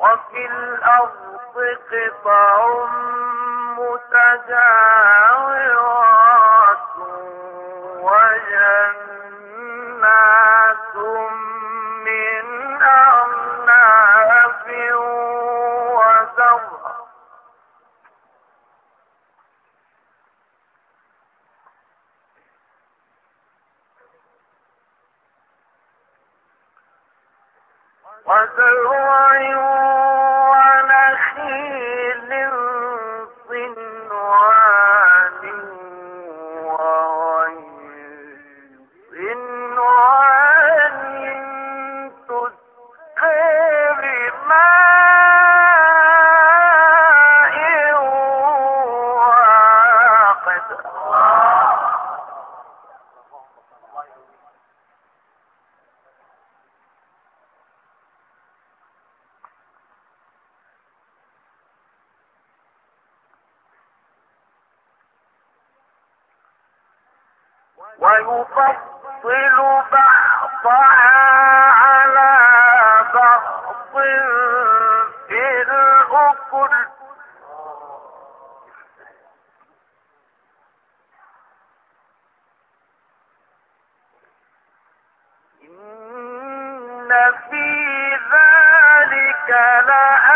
وفي الأرض قطع متجاورات وجنات وزرع ويفصل بعضها على بعض في الأكل. إن في ذلك لآيات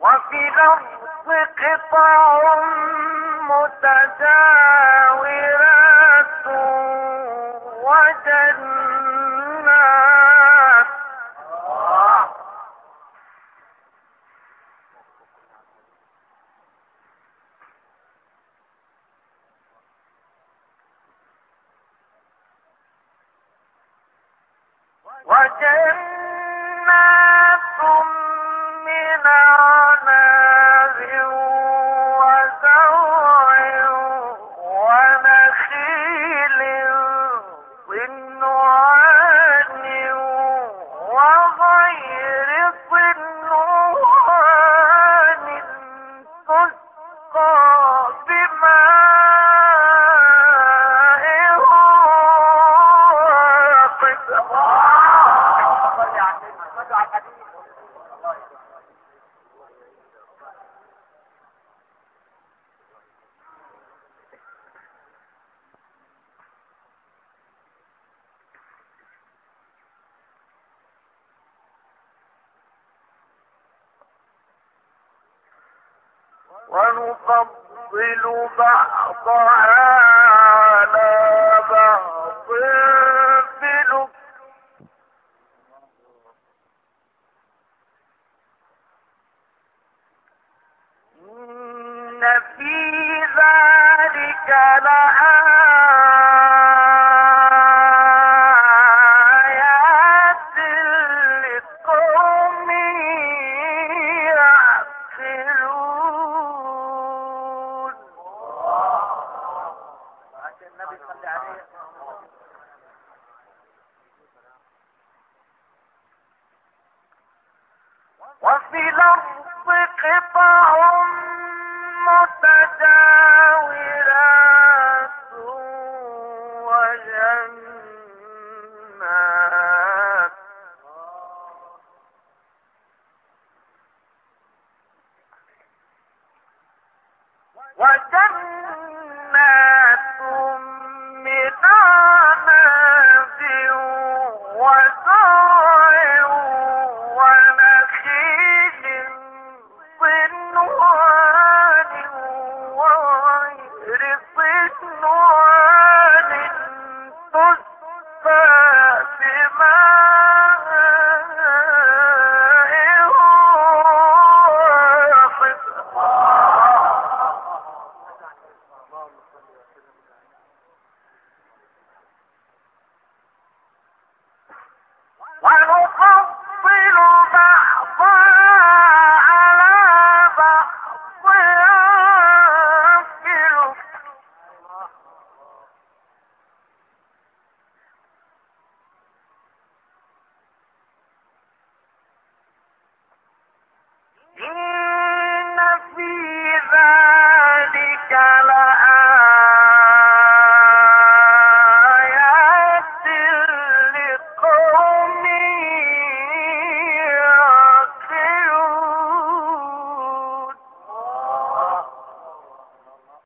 وفي الأرض قطع متجاورات وجنات. وجنات ونفضل بعضها على بعض. وفي الأرض قطع متجاورات النار